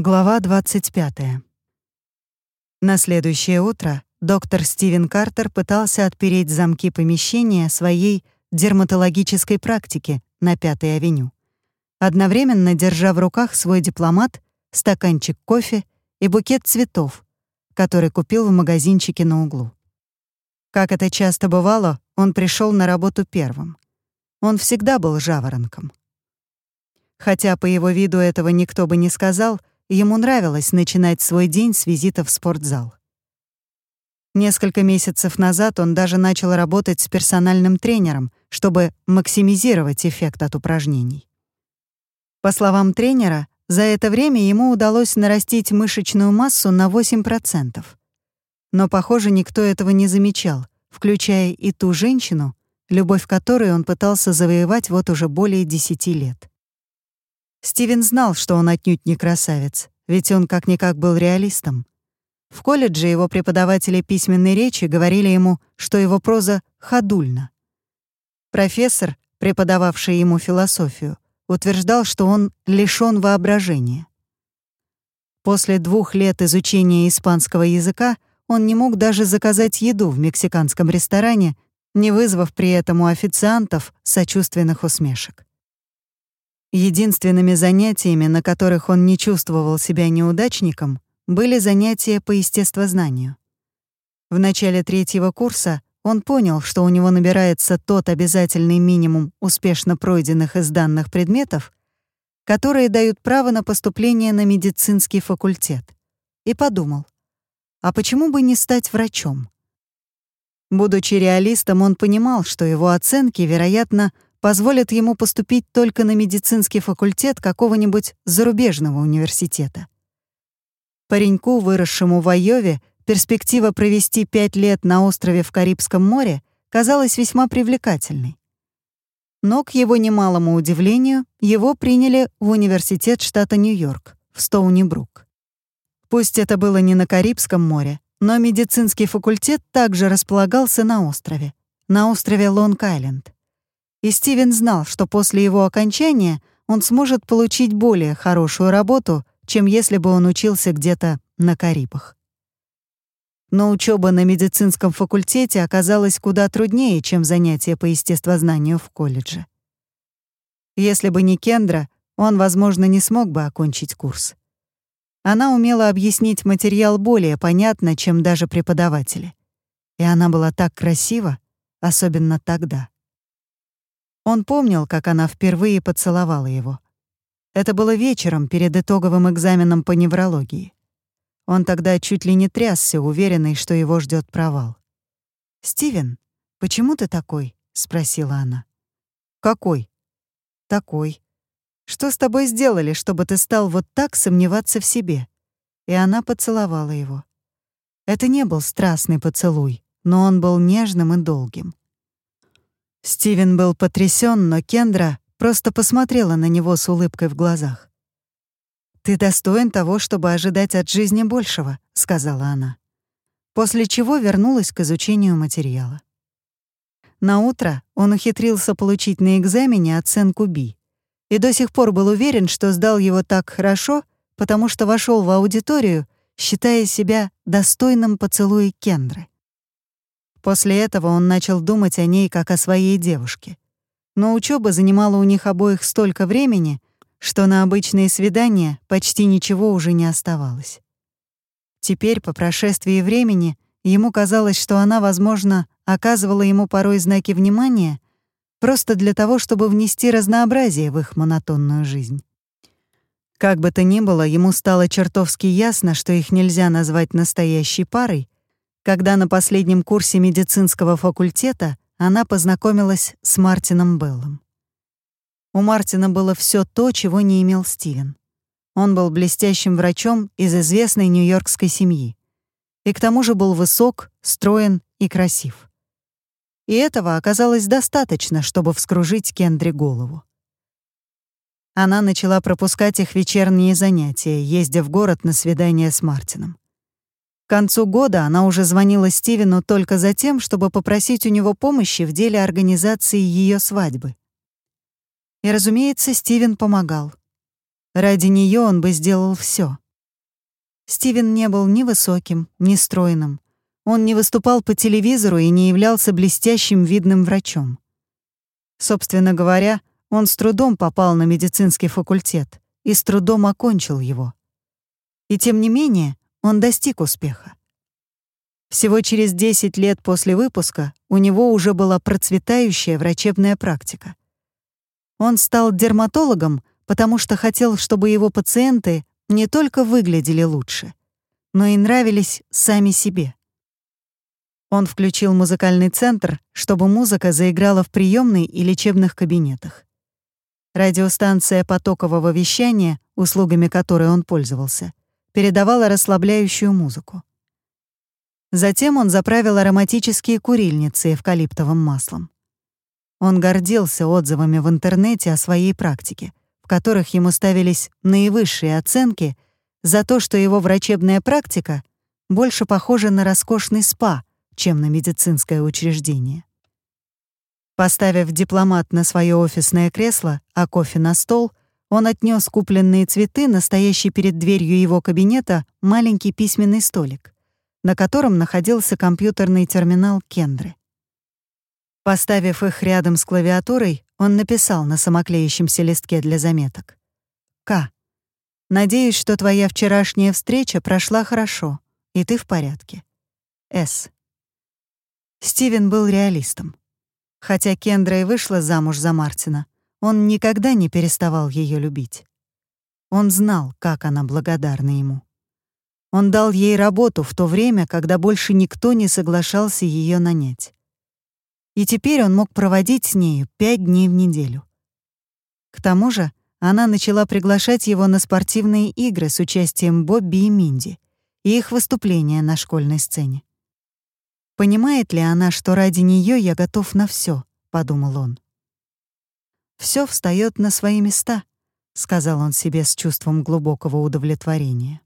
Глава 25. На следующее утро доктор Стивен Картер пытался отпереть замки помещения своей дерматологической практики на Пятой авеню, одновременно держа в руках свой дипломат, стаканчик кофе и букет цветов, который купил в магазинчике на углу. Как это часто бывало, он пришел на работу первым. Он всегда был жаворонком. Хотя по его виду этого никто бы не сказал — Ему нравилось начинать свой день с визита в спортзал. Несколько месяцев назад он даже начал работать с персональным тренером, чтобы максимизировать эффект от упражнений. По словам тренера, за это время ему удалось нарастить мышечную массу на 8%. Но, похоже, никто этого не замечал, включая и ту женщину, любовь которой он пытался завоевать вот уже более 10 лет. Стивен знал, что он отнюдь не красавец, ведь он как-никак был реалистом. В колледже его преподаватели письменной речи говорили ему, что его проза ходульна. Профессор, преподававший ему философию, утверждал, что он лишён воображения. После двух лет изучения испанского языка он не мог даже заказать еду в мексиканском ресторане, не вызвав при этом у официантов сочувственных усмешек. Единственными занятиями, на которых он не чувствовал себя неудачником, были занятия по естествознанию. В начале третьего курса он понял, что у него набирается тот обязательный минимум успешно пройденных и сданных предметов, которые дают право на поступление на медицинский факультет, и подумал, а почему бы не стать врачом? Будучи реалистом, он понимал, что его оценки, вероятно, позволят ему поступить только на медицинский факультет какого-нибудь зарубежного университета. Пареньку, выросшему в Айове, перспектива провести пять лет на острове в Карибском море казалась весьма привлекательной. Но, к его немалому удивлению, его приняли в университет штата Нью-Йорк, в Стоуни-Брук. Пусть это было не на Карибском море, но медицинский факультет также располагался на острове, на острове Лонг-Айленд и Стивен знал, что после его окончания он сможет получить более хорошую работу, чем если бы он учился где-то на Карибах. Но учеба на медицинском факультете оказалась куда труднее, чем занятия по естествознанию в колледже. Если бы не Кендра, он, возможно, не смог бы окончить курс. Она умела объяснить материал более понятно, чем даже преподаватели. И она была так красива, особенно тогда. Он помнил, как она впервые поцеловала его. Это было вечером перед итоговым экзаменом по неврологии. Он тогда чуть ли не трясся, уверенный, что его ждет провал. «Стивен, почему ты такой?» — спросила она. «Какой?» «Такой. Что с тобой сделали, чтобы ты стал вот так сомневаться в себе?» И она поцеловала его. Это не был страстный поцелуй, но он был нежным и долгим. Стивен был потрясен, но Кендра просто посмотрела на него с улыбкой в глазах. «Ты достоин того, чтобы ожидать от жизни большего», — сказала она. После чего вернулась к изучению материала. На утро он ухитрился получить на экзамене оценку B и до сих пор был уверен, что сдал его так хорошо, потому что вошел в аудиторию, считая себя достойным поцелуя Кендры. После этого он начал думать о ней как о своей девушке. Но учеба занимала у них обоих столько времени, что на обычные свидания почти ничего уже не оставалось. Теперь, по прошествии времени, ему казалось, что она, возможно, оказывала ему порой знаки внимания просто для того, чтобы внести разнообразие в их монотонную жизнь. Как бы то ни было, ему стало чертовски ясно, что их нельзя назвать настоящей парой, когда на последнем курсе медицинского факультета она познакомилась с Мартином Беллом. У Мартина было все то, чего не имел Стивен. Он был блестящим врачом из известной нью-йоркской семьи. И к тому же был высок, строен и красив. И этого оказалось достаточно, чтобы вскружить Кендри голову. Она начала пропускать их вечерние занятия, ездя в город на свидание с Мартином. К концу года она уже звонила Стивену только за тем, чтобы попросить у него помощи в деле организации ее свадьбы. И, разумеется, Стивен помогал. Ради нее он бы сделал все, Стивен не был ни высоким, ни стройным. Он не выступал по телевизору и не являлся блестящим видным врачом. Собственно говоря, он с трудом попал на медицинский факультет и с трудом окончил его. И тем не менее он достиг успеха. Всего через 10 лет после выпуска у него уже была процветающая врачебная практика. Он стал дерматологом, потому что хотел, чтобы его пациенты не только выглядели лучше, но и нравились сами себе. Он включил музыкальный центр, чтобы музыка заиграла в приемной и лечебных кабинетах. Радиостанция потокового вещания, услугами которой он пользовался, передавала расслабляющую музыку. Затем он заправил ароматические курильницы эвкалиптовым маслом. Он гордился отзывами в интернете о своей практике, в которых ему ставились наивысшие оценки за то, что его врачебная практика больше похожа на роскошный спа, чем на медицинское учреждение. Поставив дипломат на свое офисное кресло, а кофе на стол, он отнес купленные цветы, настоящий перед дверью его кабинета, маленький письменный столик, на котором находился компьютерный терминал Кендры. Поставив их рядом с клавиатурой, он написал на самоклеящемся листке для заметок. «К. Надеюсь, что твоя вчерашняя встреча прошла хорошо, и ты в порядке. С. Стивен был реалистом. Хотя Кендра и вышла замуж за Мартина, он никогда не переставал ее любить. Он знал, как она благодарна ему. Он дал ей работу в то время, когда больше никто не соглашался ее нанять и теперь он мог проводить с нею пять дней в неделю. К тому же она начала приглашать его на спортивные игры с участием Бобби и Минди и их выступления на школьной сцене. «Понимает ли она, что ради нее я готов на все? подумал он. Все встает на свои места», — сказал он себе с чувством глубокого удовлетворения.